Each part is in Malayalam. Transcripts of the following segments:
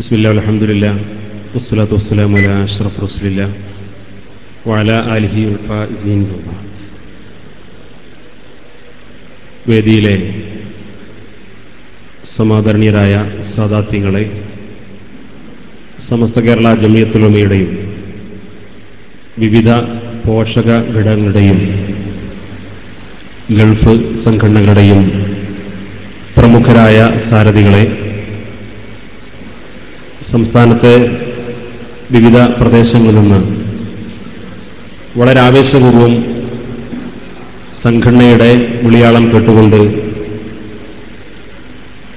ബിസ്മില്ലാ അലഹമുല്ല വസ്സലാത്തു വസ്സലാം അല അഷ്റഫ് റസുലില്ല വല അലിഹി ഉൽഫീൻ വേദിയിലെ സമാദരണീയരായ സാദാത്യങ്ങളെ സമസ്ത കേരള ജമിയത്തുലമയുടെയും വിവിധ പോഷക ഘടകങ്ങളുടെയും ഗൾഫ് സംഘടനകളുടെയും പ്രമുഖരായ സാരഥികളെ സംസ്ഥാനത്തെ വിവിധ പ്രദേശങ്ങളിൽ നിന്ന് വളരെ ആവേശപൂർവം സംഘടനയുടെ വിളിയാളം കേട്ടുകൊണ്ട്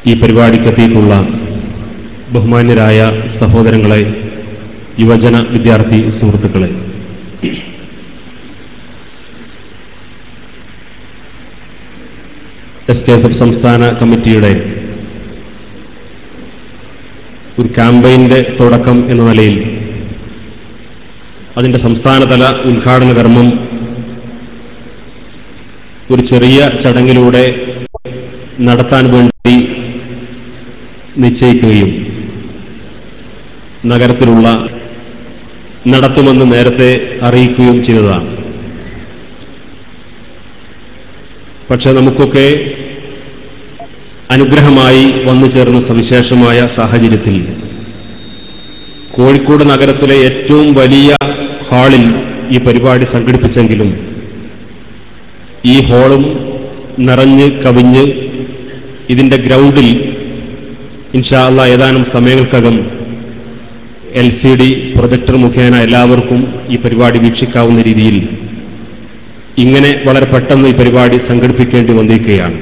ഈ പരിപാടിക്കെത്തിയിട്ടുള്ള ബഹുമാന്യരായ സഹോദരങ്ങളെ യുവജന വിദ്യാർത്ഥി സുഹൃത്തുക്കളെ. എസ് കെ എസ് എഫ് സംസ്ഥാന കമ്മിറ്റിയുടെ ഒരു ക്യാമ്പയിന്റെ തുടക്കം എന്ന നിലയിൽ. അതിന്റെ സംസ്ഥാനതല ഉദ്ഘാടന കർമ്മം ഒരു ചെറിയ ചടങ്ങിലൂടെ നടത്താൻ വേണ്ടി നിശ്ചയിക്കുകയും നഗരത്തിലുള്ള നടത്തുമെന്ന് നേരത്തെ അറിയിക്കുകയും ചെയ്തതാണ്. പക്ഷെ നമുക്കൊക്കെ അനുഗ്രഹമായി വന്നു ചേർന്ന സവിശേഷമായ സാഹചര്യത്തിൽ കോഴിക്കോട് നഗരത്തിലെ ഏറ്റവും വലിയ ഹാളിൽ ഈ പരിപാടി സംഘടിപ്പിച്ചെങ്കിലും ഈ ഹാളും നിറഞ്ഞ് കവിഞ്ഞ് ഇതിന്റെ ഗ്രൗണ്ടിൽ ഇൻഷാ അല്ല ഏതാനും സമയങ്ങൾക്കകം എൽ സി ഡി പ്രൊജക്ടർ മുഖേന എല്ലാവർക്കും ഈ പരിപാടി വീക്ഷിക്കാവുന്ന രീതിയിൽ ഇങ്ങനെ വളരെ പെട്ടെന്ന് ഈ പരിപാടി സംഘടിപ്പിക്കേണ്ടി വന്നിരിക്കുകയാണ്.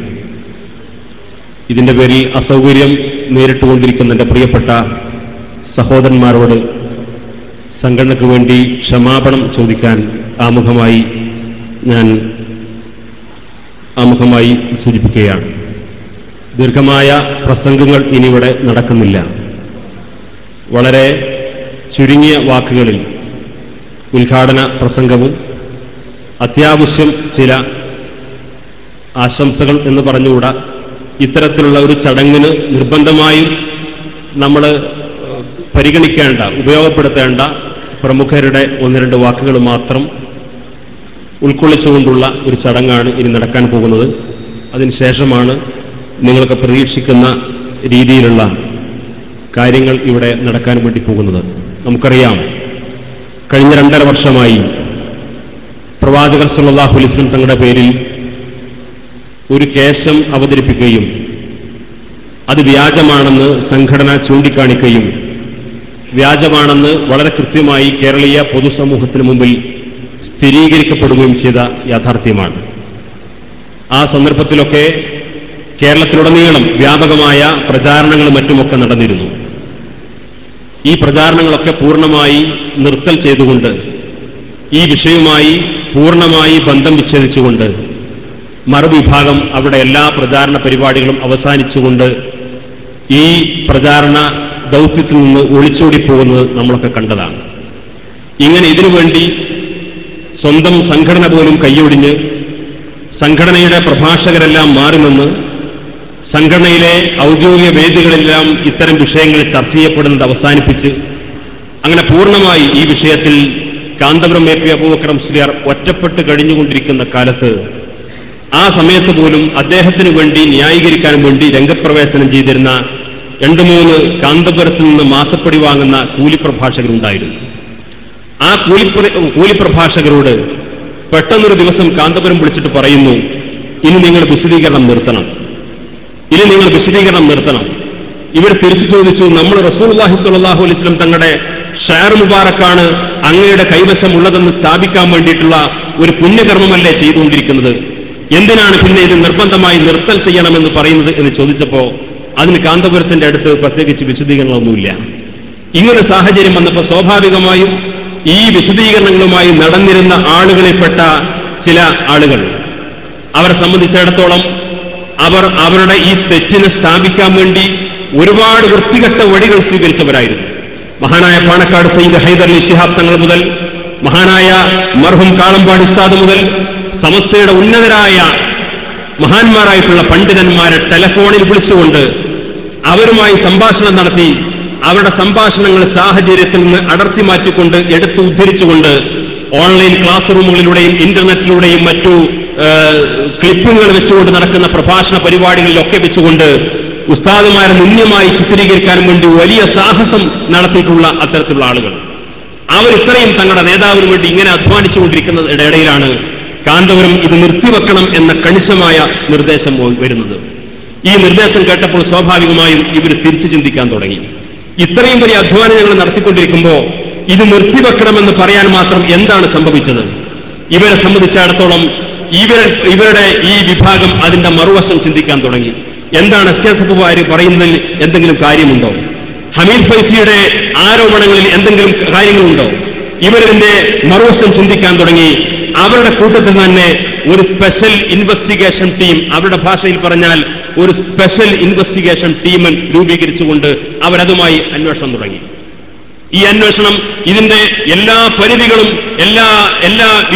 ഇതിന്റെ പേരിൽ അസൗകര്യം നേരിട്ടുകൊണ്ടിരിക്കുന്ന എന്റെ പ്രിയപ്പെട്ട സഹോദരന്മാരോട് സംഘടനയ്ക്ക് വേണ്ടി ക്ഷമാപണം ചോദിക്കാൻ ആമുഖമായി ഞാൻ ആമുഖമായി സൂചിപ്പിക്കുകയാണ്. ദീർഘമായ പ്രസംഗങ്ങൾ ഇനിയിവിടെ നടക്കുന്നില്ല. വളരെ ചുരുങ്ങിയ വാക്കുകളിൽ ഉദ്ഘാടന പ്രസംഗവും അത്യാവശ്യം ചില ആശംസകൾ എന്ന് പറഞ്ഞുകൂടാ. ഇത്തരത്തിലുള്ള ഒരു ചടങ്ങിന് നിർബന്ധമായും നമ്മൾ പരിഗണിക്കേണ്ട ഉപയോഗപ്പെടുത്തേണ്ട പ്രമുഖരുടെ ഒന്ന് രണ്ട് വാക്കുകൾ മാത്രം ഉൾക്കൊള്ളിച്ചുകൊണ്ടുള്ള ഒരു ചടങ്ങാണ് ഇനി നടക്കാൻ പോകുന്നത്. അതിനുശേഷമാണ് നിങ്ങൾക്ക് പ്രതീക്ഷിക്കുന്ന രീതിയിലുള്ള കാര്യങ്ങൾ ഇവിടെ നടക്കാൻ വേണ്ടി പോകുന്നത്. നമുക്കറിയാം കഴിഞ്ഞ രണ്ടര വർഷമായി പ്രവാചകർ സല്ലാഹു അലിസ്ലം തങ്ങളുടെ പേരിൽ ഒരു കേശം അവതരിപ്പിക്കുകയും അത് വ്യാജമാണെന്ന് സംഘടന ചൂണ്ടിക്കാണിക്കുകയും വ്യാജമാണെന്ന് വളരെ കൃത്യമായി കേരളീയ പൊതുസമൂഹത്തിന് മുമ്പിൽ സ്ഥിരീകരിക്കപ്പെടുകയും ചെയ്ത യാഥാർത്ഥ്യമാണ്. ആ സന്ദർഭത്തിലൊക്കെ കേരളത്തിലുടനീളം വ്യാപകമായ പ്രചാരണങ്ങളും മറ്റുമൊക്കെ നടന്നിരുന്നു. ഈ പ്രചാരണങ്ങളൊക്കെ പൂർണമായി നിർത്തൽ ചെയ്തുകൊണ്ട് ഈ വിഷയവുമായി പൂർണമായി ബന്ധം വിച്ഛേദിച്ചുകൊണ്ട് മറുവിഭാഗം അവിടെ എല്ലാ പ്രചാരണ പരിപാടികളും അവസാനിച്ചുകൊണ്ട് ഈ പ്രചാരണ ദൗത്യത്തിൽ നിന്ന് ഒളിച്ചോടിപ്പോകുന്നത് നമ്മളൊക്കെ കണ്ടതാണ്. ഇങ്ങനെ ഇതിനുവേണ്ടി സ്വന്തം സംഘടന പോലും കൈയൊടിഞ്ഞ് സംഘടനയുടെ പ്രഭാഷകരെല്ലാം മാറി നിന്ന് സംഘടനയിലെ ഔദ്യോഗിക വേദികളെല്ലാം ഇത്തരം വിഷയങ്ങൾ ചർച്ച ചെയ്യപ്പെടുന്നത് അവസാനിപ്പിച്ച് അങ്ങനെ പൂർണമായി ഈ വിഷയത്തിൽ കാന്തപുരം എ പി അബൂബക്രം ശ്രീയാർ ഒറ്റപ്പെട്ട് കഴിഞ്ഞുകൊണ്ടിരിക്കുന്ന കാലത്ത് ആ സമയത്ത് പോലും അദ്ദേഹത്തിന് വേണ്ടി ന്യായീകരിക്കാൻ വേണ്ടി രംഗപ്രവേശനം ചെയ്തിരുന്ന രണ്ടു മൂന്ന് കാന്തപുരത്ത് നിന്ന് മാസപ്പടി വാങ്ങുന്ന കൂലിപ്രഭാഷകരുണ്ടായിരുന്നു. ആ കൂലിപ്ര കൂലിപ്രഭാഷകരോട് പെട്ടെന്നൊരു ദിവസം കാന്തപുരം വിളിച്ചിട്ട് പറയുന്നു ഇനി നിങ്ങൾ വിശദീകരണം നിർത്തണം. ഇനി നിങ്ങൾ വിശദീകരണം നിർത്തണം. ഇവർ തിരിച്ചു ചോദിച്ചു നമ്മൾ റസൂൽഹി സ്വല്ലാഹു അലൈസ്ലം തങ്ങളുടെ ഷാർ മുബാറക്കാണ് അങ്ങയുടെ കൈവശമുള്ളതെന്ന് സ്ഥാപിക്കാൻ വേണ്ടിയിട്ടുള്ള ഒരു പുണ്യകർമ്മമല്ലേ ചെയ്തുകൊണ്ടിരിക്കുന്നത്? എന്തിനാണ് പിന്നെ ഇത് നിർബന്ധമായി നിർത്തൽ ചെയ്യണമെന്ന് പറയുന്നത് എന്ന് ചോദിച്ചപ്പോ അതിന് കാന്തപുരത്തിന്റെ അടുത്ത് പ്രത്യേകിച്ച് വിശദീകരണമൊന്നുമില്ല ഇങ്ങനെ സാഹചര്യം വന്നപ്പോൾ സ്വാഭാവികമായും ഈ വിശദീകരണങ്ങളുമായി നടന്നിരുന്ന ആളുകളിൽപ്പെട്ട ചില ആളുകൾ അവരെ സംബന്ധിച്ചിടത്തോളം അവർ അവരുടെ ഈ തെറ്റിനെ സ്ഥാപിക്കാൻ വേണ്ടി ഒരുപാട് വൃത്തികെട്ട വഴികൾ സ്വീകരിച്ചവരായിരുന്നു. മഹാനായ പാണക്കാട് സയ്യിദ് ഹൈദർ അലി ശിഹാബ് തങ്ങൾ മുതൽ മഹാനായ മർഹും കാളമ്പാടി ഉസ്താദ് മുതൽ സമസ്തയുടെ ഉന്നതരായ മഹാന്മാരായിട്ടുള്ള പണ്ഡിതന്മാരെ ടെലഫോണിൽ വിളിച്ചുകൊണ്ട് അവരുമായി സംഭാഷണം നടത്തി അവരുടെ സംഭാഷണങ്ങൾ സാഹചര്യത്തിൽ നിന്ന് അടർത്തി മാറ്റിക്കൊണ്ട് എടുത്ത് ഉദ്ധരിച്ചുകൊണ്ട് ഓൺലൈൻ ക്ലാസ് റൂമുകളിലൂടെയും ഇന്റർനെറ്റിലൂടെയും മറ്റു ക്ലിപ്പിങ്ങുകൾ വെച്ചുകൊണ്ട് നടക്കുന്ന പ്രഭാഷണ പരിപാടികളിലൊക്കെ വെച്ചുകൊണ്ട് ഉസ്താദുമാരെ നിന്ദ്യമായി ചിത്രീകരിക്കാൻ വേണ്ടി വലിയ സാഹസം നടത്തിയിട്ടുള്ള അത്തരത്തിലുള്ള ആളുകൾ. അവർ ഇത്രയും തങ്ങളുടെ നേതാവിന് വേണ്ടി ഇങ്ങനെ അധ്വാനിച്ചുകൊണ്ടിരിക്കുന്നതിന്റെ ഇടയിലാണ് കാന്തപുരം ഇത് നിർത്തിവെക്കണം എന്ന കണിശമായ നിർദ്ദേശം വരുന്നത്. ഈ നിർദ്ദേശം കേട്ടപ്പോൾ സ്വാഭാവികമായും ഇവർ തിരിച്ചു ചിന്തിക്കാൻ തുടങ്ങി. ഇത്രയും വലിയ അധ്വാനം ഞങ്ങൾ നടത്തിക്കൊണ്ടിരിക്കുമ്പോൾ ഇത് നിർത്തിവെക്കണമെന്ന് പറയാൻ മാത്രം എന്താണ് സംഭവിച്ചത്? ഇവരെ സംബന്ധിച്ചിടത്തോളം ഇവർ ഇവരുടെ ഈ വിഭാഗം അതിന്റെ മറുവശം ചിന്തിക്കാൻ തുടങ്ങി. എന്താണ് എസ് കെ എസ് പറയുന്നതിൽ എന്തെങ്കിലും കാര്യമുണ്ടോ? ഹമീദ് ഫൈസിയുടെ ആരോപണങ്ങളിൽ എന്തെങ്കിലും കാര്യങ്ങളുണ്ടോ? ഇവരതിന്റെ മറുവശം ചിന്തിക്കാൻ തുടങ്ങി. അവരുടെ കൂട്ടത്തിൽ തന്നെ ഒരു സ്പെഷ്യൽ ഇൻവെസ്റ്റിഗേഷൻ ടീം അവരുടെ ഭാഷയിൽ പറഞ്ഞാൽ ഒരു സ്പെഷ്യൽ ഇൻവെസ്റ്റിഗേഷൻ ടീം രൂപീകരിച്ചുകൊണ്ട് അവരതുമായി അന്വേഷണം തുടങ്ങി. ഈ അന്വേഷണം ഇതിന്റെ എല്ലാ പരിധികളും എല്ലാ എല്ലാ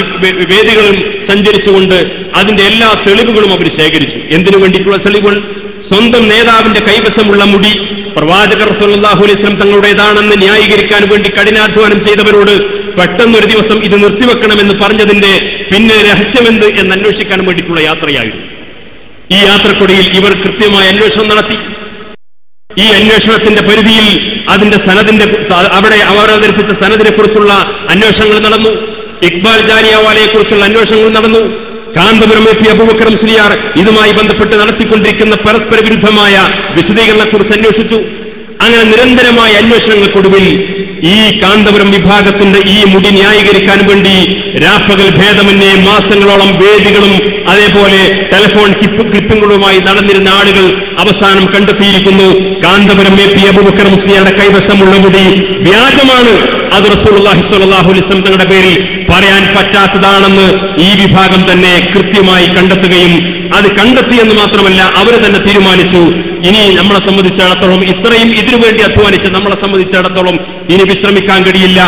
വേദികളും സഞ്ചരിച്ചുകൊണ്ട് അതിന്റെ എല്ലാ തെളിവുകളും അവർ ശേഖരിച്ചു. എന്തിനു വേണ്ടിയിട്ടുള്ള തെളിവുകൾ? സ്വന്തം നേതാവിന്റെ കൈവശമുള്ള മുടി പ്രവാചകർ സല്ലാഹു അലൈസ്ലം തങ്ങളുടേതാണെന്ന് ന്യായീകരിക്കാൻ വേണ്ടി കഠിനാധ്വാനം ചെയ്തവരോട് പെട്ടെന്നൊരു ദിവസം ഇത് നിർത്തിവെക്കണമെന്ന് പറഞ്ഞതിന്റെ പിന്നെ രഹസ്യമെന്ത് എന്ന് അന്വേഷിക്കാൻ വേണ്ടിയിട്ടുള്ള യാത്രയായിരുന്നു. ഈ യാത്രക്കൊടിയിൽ ഇവർ കൃത്യമായ അന്വേഷണം നടത്തി. ഈ അന്വേഷണത്തിന്റെ പരിധിയിൽ അതിന്റെ സനദിന്റെ അവിടെ അവർ അവതരിപ്പിച്ച സനദിനെ കുറിച്ചുള്ള അന്വേഷണങ്ങൾ നടന്നു. ഇക്ബാൽ ജാലിയവാലയെ കുറിച്ചുള്ള അന്വേഷണങ്ങൾ നടന്നു. കാന്തപുരം എ പി അബൂബക്കർ മുസ്ലിയാർ ഇതുമായി ബന്ധപ്പെട്ട് നടത്തിക്കൊണ്ടിരിക്കുന്ന പരസ്പര വിരുദ്ധമായ വിശദീകരണത്തെക്കുറിച്ച് അന്വേഷിച്ചു. അങ്ങനെ നിരന്തരമായ അന്വേഷണങ്ങൾക്കൊടുവിൽ ഈ കാന്തപുരം വിഭാഗത്തിന്റെ ഈ മുടി ന്യായീകരിക്കാൻ വേണ്ടി രാപ്പകൽ ഭേദമന്യേ മാസങ്ങളോളം വേദികളും അതേപോലെ ടെലിഫോൺ ക്ലിപ്പിങ്ങുകളുമായി നടന്നിരുന്ന ആളുകൾ അവസാനം കണ്ടെത്തിയിരിക്കുന്നു. കാന്തപുരം എ പി അബുബക്കർ മുസ്ലിയുടെ കൈവശമുള്ള മുടി വ്യാജമാണ്. അത് റസൂലുള്ളാഹി സ്വല്ലല്ലാഹു അലൈഹി വസല്ലം തങ്ങളുടെ പേരിൽ പറയാൻ പറ്റാത്തതാണെന്ന് ഈ വിഭാഗം തന്നെ കൃത്യമായി കണ്ടെത്തുകയും അത് കണ്ടെത്തിയെന്ന് മാത്രമല്ല അവർ തന്നെ തീരുമാനിച്ചു. ഇനി നമ്മളെ സംബന്ധിച്ചിടത്തോളം ഇത്രയും ഇതിനുവേണ്ടി അധ്വാനിച്ച് നമ്മളെ സംബന്ധിച്ചിടത്തോളം ഇനി വിശ്രമിക്കാൻ കഴിയില്ല.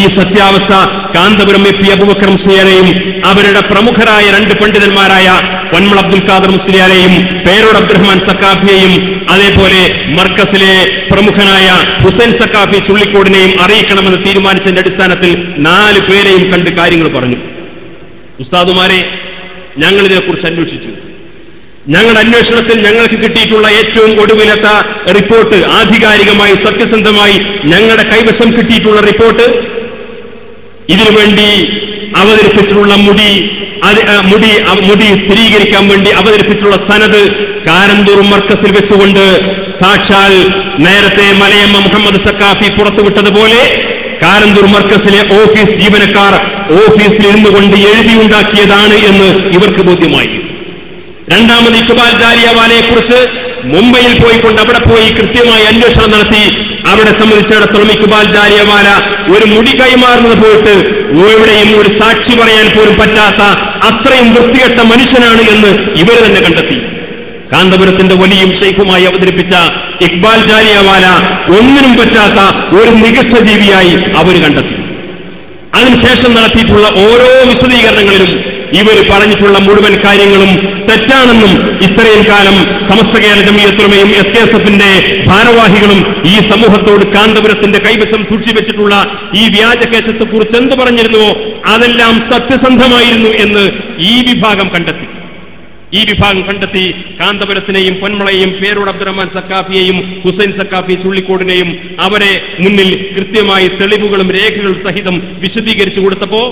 ഈ സത്യാവസ്ഥ കാന്തപുരം എ പി അബുബക്കർ മുസ്ലിയാരെയും അവരുടെ പ്രമുഖരായ രണ്ട് പണ്ഡിതന്മാരായ പൊന്മൾ അബ്ദുൽ ഖാദർ മുസ്ലിയാരെയും പേരോട് അബ്ദുറഹ്മാൻ സക്കാഫിയെയും അതേപോലെ മർക്കസിലെ പ്രമുഖനായ ഹുസൈൻ സക്കാഫി ചുള്ളിക്കോടിനെയും അറിയിക്കണമെന്ന് തീരുമാനിച്ചതിന്റെ അടിസ്ഥാനത്തിൽ നാല് പേരെയും കണ്ട് കാര്യങ്ങൾ പറഞ്ഞു. ഉസ്താദുമാരെ ഞങ്ങൾ ഇതിനെക്കുറിച്ച് അന്വേഷിച്ചു. ഞങ്ങളുടെ അന്വേഷണത്തിൽ ഞങ്ങൾക്ക് കിട്ടിയിട്ടുള്ള ഏറ്റവും ഒടുവിലത്തെ റിപ്പോർട്ട് ആധികാരികമായി സത്യസന്ധമായി ഞങ്ങളുടെ കൈവശം കിട്ടിയിട്ടുള്ള റിപ്പോർട്ട്. ഇതിനുവേണ്ടി അവതരിപ്പിച്ചിട്ടുള്ള മുടി മുടി മുടി സ്ഥിരീകരിക്കാൻ വേണ്ടി അവതരിപ്പിച്ചിട്ടുള്ള സനത് കാരന്തൂർ മർക്കസിൽ വെച്ചുകൊണ്ട് സാക്ഷാൽ നേരത്തെ മലയമ്മ മുഹമ്മദ് സക്കാഫി പുറത്തുവിട്ടതുപോലെ കാരന്തൂർ മർക്കസിലെ ഓഫീസ് ജീവനക്കാർ ഓഫീസിൽ ഇരുന്നുകൊണ്ട് എഴുതിയുണ്ടാക്കിയതാണ് എന്ന് ഇവർക്ക് ബോധ്യമായി. രണ്ടാമത് ഇക്ബാൽ ജാലിയവാലയെ കുറിച്ച് മുംബൈയിൽ പോയിക്കൊണ്ട് അവിടെ പോയി കൃത്യമായി അന്വേഷണം നടത്തി. അവിടെ സംബന്ധിച്ചിടത്തോളം ഇക്ബാൽ ജാലിയവാല ഒരു മുടി കൈമാറുന്നത് പോയിട്ട് എവിടെയും ഒരു സാക്ഷി പറയാൻ പോലും പറ്റാത്ത അത്രയും വൃത്തികെട്ട മനുഷ്യനാണ് എന്ന് ഇവർ തന്നെ കണ്ടെത്തി. കാന്തപുരത്തിന്റെ വലിയും ഷെയ്ഖുമായി അവതരിപ്പിച്ച ഇക്ബാൽ ജാലിയവാല ഒന്നിനും പറ്റാത്ത ഒരു നികൃഷ്ട ജീവിയായി അവർ കണ്ടെത്തി. അതിനുശേഷം നടത്തിയിട്ടുള്ള ഓരോ വിശദീകരണങ്ങളിലും ഇവർ പറഞ്ഞിട്ടുള്ള മുഴുവൻ കാര്യങ്ങളും തെറ്റാണെന്നും ഇത്രയും കാലം സമസ്ത കേരള ജമീയത്തുലമയും എസ് കെ എസ് എഫിന്റെ ഭാരവാഹികളും ഈ സമൂഹത്തോട് കാന്തപുരത്തിന്റെ കൈവശം സൂക്ഷിവെച്ചിട്ടുള്ള ഈ വ്യാജകേശത്തെ കുറിച്ച് എന്ത് പറഞ്ഞിരുന്നുവോ അതെല്ലാം സത്യസന്ധമായിരുന്നു എന്ന് ഈ വിഭാഗം കണ്ടെത്തി. ഈ വിഭാഗം കണ്ടെത്തി കാന്തപുരത്തിനെയും പൊന്മളയെയും പേരൂർ അബ്ദുറഹ്മാൻ സക്കാഫിയെയും ഹുസൈൻ സക്കാഫി ചുള്ളിക്കോടിനെയും അവരെ മുന്നിൽ കൃത്യമായി തെളിവുകളും രേഖകളും സഹിതം വിശദീകരിച്ചു കൊടുത്തപ്പോ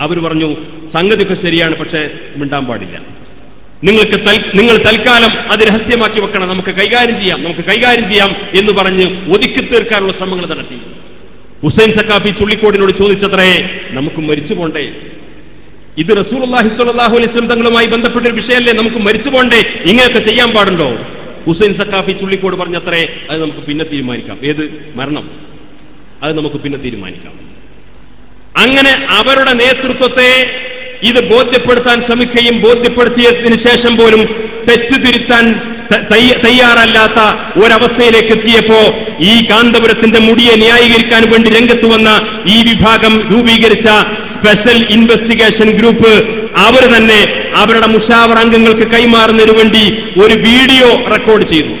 അവർ പറഞ്ഞു സംഗതിയൊക്കെ ശരിയാണ് പക്ഷേ മിണ്ടാൻ പാടില്ല. നിങ്ങൾക്ക് നിങ്ങൾ തൽക്കാലം അത് രഹസ്യമാക്കി വെക്കണം. നമുക്ക് കൈകാര്യം ചെയ്യാം നമുക്ക് കൈകാര്യം ചെയ്യാം എന്ന് പറഞ്ഞ് ഒതുക്കി തീർക്കാനുള്ള ശ്രമങ്ങൾ നടത്തി. ഹുസൈൻ സക്കാഫി ചുള്ളിക്കോടിനോട് ചോദിച്ചത്രേ നമുക്ക് മരിച്ചു പോണ്ടേ? ഇത് റസൂൽ അള്ളാഹി സ്വല്ലാഹു അലൈഹി തങ്ങളുമായി ബന്ധപ്പെട്ട ഒരു വിഷയമല്ലേ? നമുക്ക് മരിച്ചു പോണ്ടേ? ഇങ്ങനെയൊക്കെ ചെയ്യാൻ പാടുണ്ടോ? ഹുസൈൻ സക്കാഫി ചുള്ളിക്കോട് പറഞ്ഞത്രേ അത് നമുക്ക് പിന്നെ തീരുമാനിക്കാം. ഏത്? മരണം. അത് നമുക്ക് പിന്നെ തീരുമാനിക്കാം. അങ്ങനെ അവരുടെ നേതൃത്വത്തെ ഇത് ബോധ്യപ്പെടുത്താൻ ശ്രമിക്കുകയും ബോധ്യപ്പെടുത്തിയതിന് ശേഷം പോലും തെറ്റുതിരുത്താൻ തയ്യാറല്ലാത്ത ഒരവസ്ഥയിലേക്ക് എത്തിയപ്പോ ഈ കാന്തപുരത്തിന്റെ മുടിയെ ന്യായീകരിക്കാൻ വേണ്ടി രംഗത്ത് വന്ന ഈ വിഭാഗം രൂപീകരിച്ച സ്പെഷ്യൽ ഇൻവെസ്റ്റിഗേഷൻ ഗ്രൂപ്പ് അവർ തന്നെ അവരുടെ മുഷാവർ അംഗങ്ങൾക്ക് കൈമാറുന്നതിനു വേണ്ടി ഒരു വീഡിയോ റെക്കോർഡ് ചെയ്തു.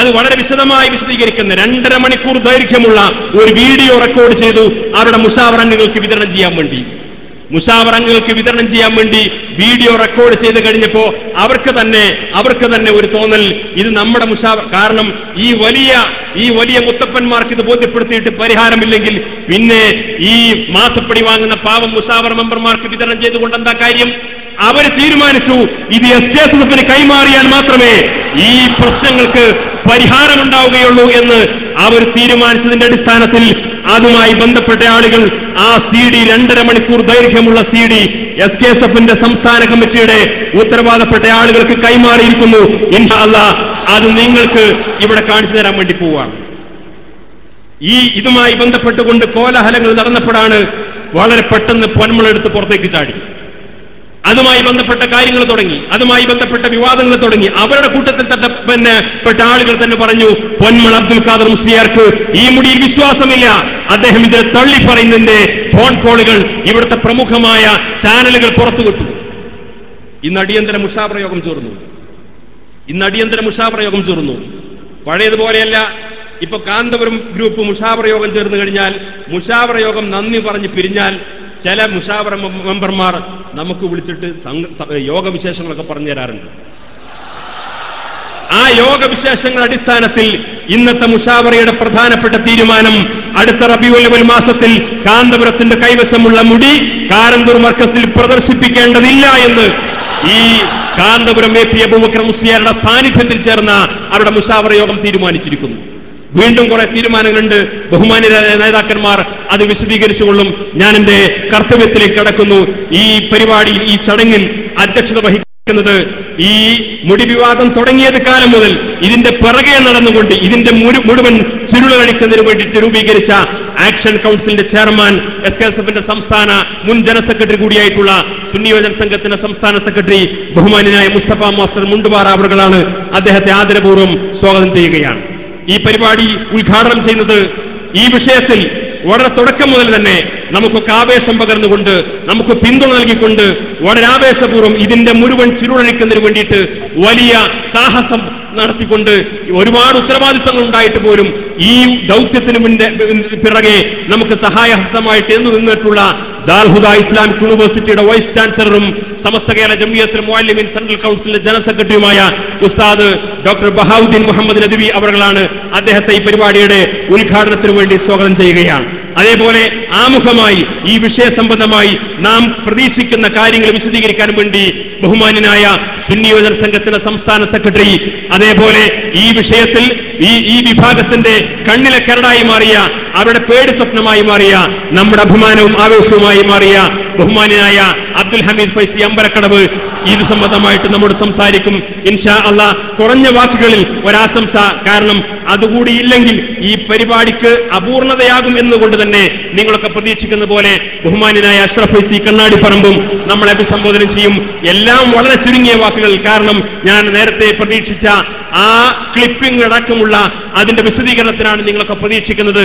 അത് വളരെ വിശദമായി വിശദീകരിക്കുന്ന രണ്ടര മണിക്കൂർ ദൈർഘ്യമുള്ള ഒരു വീഡിയോ റെക്കോർഡ് ചെയ്തു അവരുടെ മുഷാവറങ്ങൾക്ക് വിതരണം ചെയ്യാൻ വേണ്ടി. മുഷാവറങ്ങൾക്ക് വിതരണം ചെയ്യാൻ വേണ്ടി വീഡിയോ റെക്കോർഡ് ചെയ്ത് കഴിഞ്ഞപ്പോ അവർക്ക് തന്നെ അവർക്ക് തന്നെ ഒരു തോന്നൽ. ഇത് നമ്മുടെ മുഷാവ കാരണം ഈ വലിയ ഈ വലിയ മുത്തപ്പന്മാർക്ക് ഇത് ബോധ്യപ്പെടുത്തിയിട്ട് പരിഹാരമില്ലെങ്കിൽ പിന്നെ ഈ മാസപ്പടി വാങ്ങുന്ന പാവം മുഷാവർ മെമ്പർമാർക്ക് വിതരണം ചെയ്തുകൊണ്ട് എന്താ കാര്യം? അവർ തീരുമാനിച്ചു ഇത് എസ് കെ എസ് എഫിന് കൈമാറിയാൽ മാത്രമേ ഈ പ്രശ്നങ്ങൾക്ക് പരിഹാരമുണ്ടാവുകയുള്ളൂ എന്ന് അവർ തീരുമാനിച്ചതിന്റെ അടിസ്ഥാനത്തിൽ അതുമായി ബന്ധപ്പെട്ട ആളുകൾ ആ സി ഡി രണ്ടര മണിക്കൂർ ദൈർഘ്യമുള്ള C D S K S എഫിന്റെ സംസ്ഥാന കമ്മിറ്റിയുടെ ഉത്തരവാദപ്പെട്ട ആളുകൾക്ക് കൈമാറിയിരിക്കുന്നു. ഇൻഷാ അല്ലാ അത് നിങ്ങൾക്ക് ഇവിടെ കാണിച്ചു തരാൻ വേണ്ടി പോവാണ്. ഈ ഇതുമായി ബന്ധപ്പെട്ടുകൊണ്ട് കോലാഹലങ്ങൾ നടന്നപ്പോഴാണ് വളരെ പെട്ടെന്ന് പൊന്മുളെടുത്ത് പുറത്തേക്ക് ചാടി. അതുമായി ബന്ധപ്പെട്ട കാര്യങ്ങൾ തുടങ്ങി അതുമായി ബന്ധപ്പെട്ട വിവാദങ്ങൾ തുടങ്ങി. അവരുടെ കൂട്ടത്തിൽ തന്നെ പിന്നെ പെട്ട ആളുകൾ തന്നെ പറഞ്ഞു പൊന്മൾ അബ്ദുൽ ഖാദർ മുസ്ലിയാർക്ക് ഈ മുടിയിൽ വിശ്വാസമില്ല. അദ്ദേഹം ഇതിനെ തള്ളി പറയുന്നതിന്റെ ഫോൺ കോളുകൾ ഇവിടുത്തെ പ്രമുഖമായ ചാനലുകൾ പുറത്തുവിട്ടു ഇന്ന് അടിയന്തര മുഷാപ്രയോഗം ചേർന്നു ഇന്ന് അടിയന്തര മുഷാപ്രയോഗം ചേർന്നു പഴയതുപോലെയല്ല ഇപ്പൊ കാന്തപുരം ഗ്രൂപ്പ് മുഷാപ്രയോഗം ചേർന്ന് കഴിഞ്ഞാൽ മുഷാപ്രയോഗം നന്ദി പറഞ്ഞ് പിരിഞ്ഞാൽ ചില മുഷാവറ മെമ്പർമാർ നമുക്ക് വിളിച്ചിട്ട് യോഗവിശേഷങ്ങളൊക്കെ പറഞ്ഞു തരാറുണ്ട്. ആ യോഗവിശേഷങ്ങളുടെ അടിസ്ഥാനത്തിൽ ഇന്നത്തെ മുഷാവറയുടെ പ്രധാനപ്പെട്ട തീരുമാനം അടുത്ത റബിയുൽ മാസത്തിൽ കാന്തപുരത്തിന്റെ കൈവശമുള്ള മുടി കാരന്തൂർ മർക്കസിൽ പ്രദർശിപ്പിക്കേണ്ടതില്ല എന്ന് ഈ കാന്തപുരം എ പി അബൂബക്കർ മുസ്ലിയാരുടെ സാന്നിധ്യത്തിൽ ചേർന്ന അവരുടെ മുഷാവറ യോഗം തീരുമാനിച്ചിരിക്കുന്നു. വീണ്ടും കുറെ തീരുമാനങ്ങളുണ്ട്. ബഹുമാനരായ നേതാക്കന്മാർ അത് വിശദീകരിച്ചുകൊള്ളും. ഞാൻ എന്റെ കർത്തവ്യത്തിലേക്ക് കടക്കുന്നു. ഈ പരിപാടിയിൽ ഈ ചടങ്ങിൽ അധ്യക്ഷത വഹിക്കുന്നത് ഈ മുടി വിവാദം തുടങ്ങിയത് കാലം മുതൽ ഇതിന്റെ പിറകെ നടന്നുകൊണ്ട് ഇതിന്റെ മുഴു- മുഴുവൻ ചുരുളടിക്കുന്നതിന് വേണ്ടിയിട്ട് രൂപീകരിച്ച ആക്ഷൻ കൗൺസിലിന്റെ ചെയർമാൻ എസ് കെ എസ് എഫിന്റെ സംസ്ഥാന മുൻ ജനറൽ സെക്രട്ടറി കൂടിയായിട്ടുള്ള സുന്നിയോജന സംഘത്തിന്റെ സംസ്ഥാന സെക്രട്ടറി ബഹുമാന്യനായ മുസ്തഫ മാസ്റ്റർ മുണ്ടുപാറ അവർ അദ്ദേഹത്തെ ആദരപൂർവം സ്വാഗതം ചെയ്യുകയാണ്. ഈ പരിപാടി ഉദ്ഘാടനം ചെയ്യുന്നത് ഈ വിഷയത്തിൽ വളരെ തുടക്കം മുതൽ തന്നെ നമുക്കൊക്കെ ആവേശം പകർന്നുകൊണ്ട് നമുക്ക് പിന്തുണ നൽകിക്കൊണ്ട് വളരെ ആവേശപൂർവം ഇതിന്റെ മുഴുവൻ ചുരുളഴിക്കുന്നതിന് വേണ്ടിയിട്ട് വലിയ സാഹസം നടത്തിക്കൊണ്ട് ഒരുപാട് ഉത്തരവാദിത്തങ്ങൾ ഉണ്ടായിട്ട് പോലും ഈ ദൗത്യത്തിന് പിറകെ നമുക്ക് സഹായഹസ്തമായിട്ട് എന്ന് നിന്നിട്ടുള്ള ദാൽഹുദ ഇസ്ലാമിക് യൂണിവേഴ്സിറ്റിയുടെ വൈസ് ചാൻസലറും സമസ്ത കേരള ജമിയത്തിൽ മുഅല്ലിമിൻ സെൻട്രൽ കൗൺസിലിന്റെ ജനറൽ സെക്രട്ടറിയുമായ ഉസ്താദ് ഡോക്ടർ ബഹാവുദ്ദീൻ മുഹമ്മദ് നദവി അവர்களാണ് അദ്ദേഹത്തെ ഈ പരിപാടിയുടെ ഉദ്ഘാടനത്തിനു വേണ്ടി സ്വാഗതം ചെയ്യുകയാണ്. അതേപോലെ ആമുഖമായി ഈ വിഷയ സംബന്ധമായി നാം പ്രതീക്ഷിക്കുന്ന കാര്യങ്ങൾ വിശദീകരിക്കാൻ വേണ്ടി ബഹുമാനനായ സുന്നിയോജന സംഘത്തിന്റെ സംസ്ഥാന സെക്രട്ടറി അതേപോലെ ഈ വിഷയത്തിൽ ഈ ഈ വിഭാഗത്തിന്റെ കണ്ണിലെ കരടായി മാറിയ അവരുടെ പേടി സ്വപ്നമായി മാറിയ നമ്മുടെ അഭിമാനവും ആവേശവുമായി മാറിയ ബഹുമാന്യനായ അബ്ദുൽ ഹമീദ് ഫൈസി അമ്പലക്കടവ് ഇത് സംബന്ധമായിട്ട് നമ്മോട് സംസാരിക്കും. ഇൻഷാ അല്ല കുറഞ്ഞ വാക്കുകളിൽ ഒരാശംസ. കാരണം അതുകൂടി ഇല്ലെങ്കിൽ ഈ പരിപാടിക്ക് അപൂർണതയാകും എന്നുകൊണ്ട് തന്നെ നിങ്ങളൊക്കെ പ്രതീക്ഷിക്കുന്ന പോലെ ബഹുമാനിയായ അഷ്റഫ് ഫൈസി കണ്ണാടി പറമ്പും നമ്മളെ അഭിസംബോധന ചെയ്യും. എല്ലാം വളരെ ചുരുങ്ങിയ വാക്കുകൾ. കാരണം ഞാൻ നേരത്തെ പ്രതീക്ഷിച്ച ആ ക്ലിപ്പിംഗ് അടക്കമുള്ള അതിന്റെ വിശദീകരണത്തിനാണ് നിങ്ങളൊക്കെ പ്രതീക്ഷിക്കുന്നത്.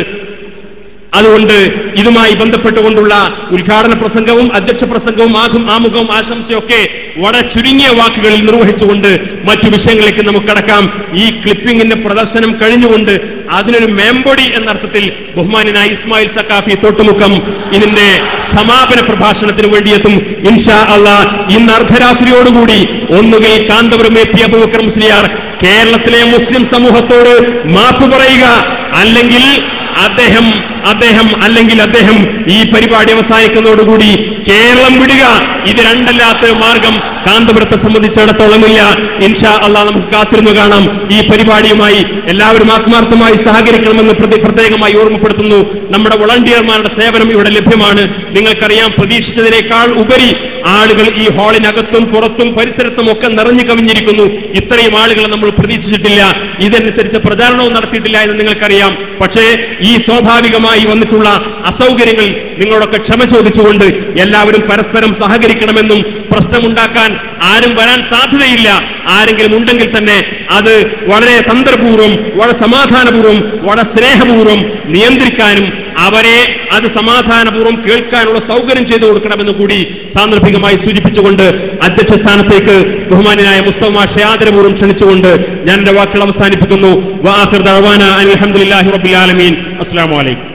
അതുകൊണ്ട് ഇതുമായി ബന്ധപ്പെട്ടുകൊണ്ടുള്ള ഉദ്ഘാടന പ്രസംഗവും അധ്യക്ഷ പ്രസംഗവും ആകും ആമുഖവും ആശംസയൊക്കെ വളരെ ചുരുങ്ങിയ വാക്കുകളിൽ നിർവഹിച്ചുകൊണ്ട് മറ്റു വിഷയങ്ങളിലേക്ക് നമുക്ക് കടക്കാം. ഈ ക്ലിപ്പിംഗിന്റെ പ്രദർശനം കഴിഞ്ഞുകൊണ്ട് അതിനൊരു മേമ്പൊടി എന്നർത്ഥത്തിൽ ബഹുമാനായ ഇസ്മായിൽ സക്കാഫി തോട്ടുമുക്കം ഇതിന്റെ സമാപന പ്രഭാഷണത്തിന് വേണ്ടിയെത്തും. ഇൻഷാ അല്ല ഇന്ന് അർദ്ധരാത്രിയോടുകൂടി ഒന്നുകിൽ കാന്തപുരം എത്തിയ പി ശ്രീയാർ കേരളത്തിലെ മുസ്ലിം സമൂഹത്തോട് മാപ്പ് പറയുക. അല്ലെങ്കിൽ അദ്ദേഹം അദ്ദേഹം അല്ലെങ്കിൽ അദ്ദേഹം ഈ പരിപാടി അവസാനിക്കുന്നതോടുകൂടി കേരളം വിടുക. ഇത് രണ്ടല്ലാത്ത മാർഗം കാന്തപുരത്തെ സംബന്ധിച്ചിടത്തോളമില്ല. ഇൻഷാ അള്ളാ നമുക്ക് കാത്തിരുന്നു കാണാം. ഈ പരിപാടിയുമായി എല്ലാവരും ആത്മാർത്ഥമായി സഹകരിക്കണമെന്ന് പ്രതി- പ്രത്യേകമായി ഓർമ്മപ്പെടുത്തുന്നു. നമ്മുടെ വളണ്ടിയർമാരുടെ സേവനം ഇവിടെ ലഭ്യമാണ്. നിങ്ങൾക്കറിയാം പ്രതീക്ഷിച്ചതിനേക്കാൾ ഉപരി ആളുകൾ ഈ ഹാളിനകത്തും പുറത്തും പരിസരത്തും ഒക്കെ നിറഞ്ഞു കവിഞ്ഞിരിക്കുന്നു. ഇത്രയും ആളുകളെ നമ്മൾ പ്രതീക്ഷിച്ചിട്ടില്ല. ഇതനുസരിച്ച് പ്രചാരണവും നടത്തിയിട്ടില്ല എന്ന് നിങ്ങൾക്കറിയാം. പക്ഷേ ഈ സ്വാഭാവികമായി വന്നിട്ടുള്ള അസൗകര്യങ്ങൾ നിങ്ങളോടൊക്കെ ക്ഷമ ചോദിച്ചുകൊണ്ട് എല്ലാവരും പരസ്പരം സഹകരിക്കണമെന്നും പ്രശ്നമുണ്ടാക്കാൻ ആരും വരാൻ സാധ്യതയില്ല. ആരെങ്കിലും ഉണ്ടെങ്കിൽ തന്നെ അത് വളരെ തന്ത്രപൂർവം വളരെ സമാധാനപൂർവം വളരെ സ്നേഹപൂർവം നിയന്ത്രിക്കാനും അവരെ അത് സമാധാനപൂർവം കേൾക്കാനുള്ള സൗകര്യം ചെയ്തു കൊടുക്കണമെന്ന് കൂടി സാന്ദർഭികമായി സൂചിപ്പിച്ചുകൊണ്ട് അധ്യക്ഷ സ്ഥാനത്തേക്ക് ബഹുമാനായ മുസ്തഫ ഷയാദരപൂർവം ക്ഷണിച്ചുകൊണ്ട് ഞാൻ എന്റെ വാക്കുകൾ അവസാനിപ്പിക്കുന്നു. വാഹിർ ദഅവാന അലഹമുല്ലാഹി ആലമീൻ. അസ്സലാമു അലൈക്കും.